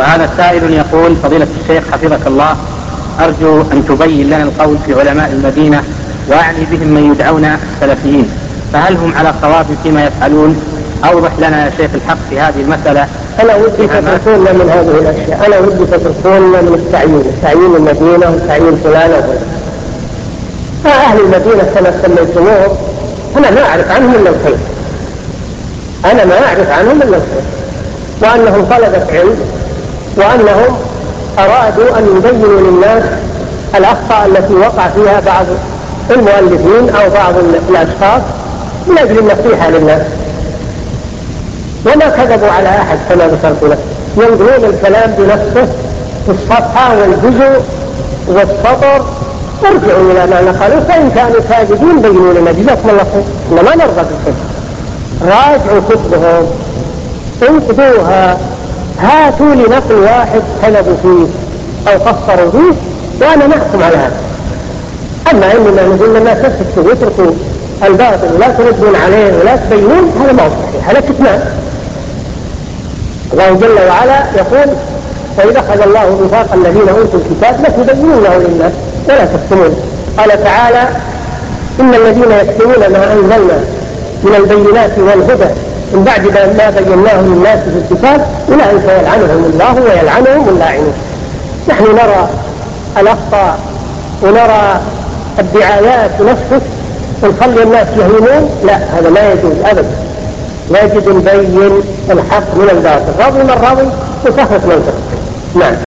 وهذا سائل يقول فضيلة الشيخ حفظك الله أرجو أن تبين لنا القول في علماء المدينة وأعني بهم من يدعون السلفيين. فهل هم على صواب فيما يفعلون؟ أوضح لنا يا شيخ الحق في هذه المسألة. أنا ودي تتركونا من هذه الأشياء. أنا ودي تتركونا من التعيين. تعيين المدينة وتعيين فلان وفلان. أهل المدينة كما سميتموهم أنا ما أعرف عنهم إلا الخير. أنا ما أعرف عنهم إلا الخير. وأنهم طلبة علم. وأنهم أرادوا أن يبينوا للناس الأخطاء التي وقع فيها بعض المؤلفين أو بعض الأشخاص من أجل النصيحة للناس. وما كذبوا على أحد كما ذكرت لك. ينقلون الكلام بنفسه الصفحة والجزء والسطر. ارجعوا إلى ما نقلوا. فإن كانوا كاذبين بينوا لنا. جزاكم الله خير. إنما نرغب بالكذب راجعوا كتبهم انقذوها. هاتوا لي نقل واحد كذبوا فيه أو قصروا فيه وأنا نحكم على هذا. أما إننا نقول للناس تسكتوا واتركوا الباطل ولا تردون عليه ولا تبينون هذا ما هو صحيح هذا كتمان الله جل وعلا يقول وإذا أخذ الله ميثاق الذين أوتوا الكتاب لتبينونه للناس ولا تكتمون قال تعالى إن الذين يكتمون ما أنزلنا من البينات والهدى من بعد ما بيناه للناس في الكتاب أولئك يلعنهم الله ويلعنهم اللاعنون. نحن نرى الأخطاء ونرى الدعايات ونسكت ونخلي الناس يهينون لا هذا لا يجوز أبدا. يجب نبين الحق من الباطل. رضي من رضي وسخط من سخط نعم.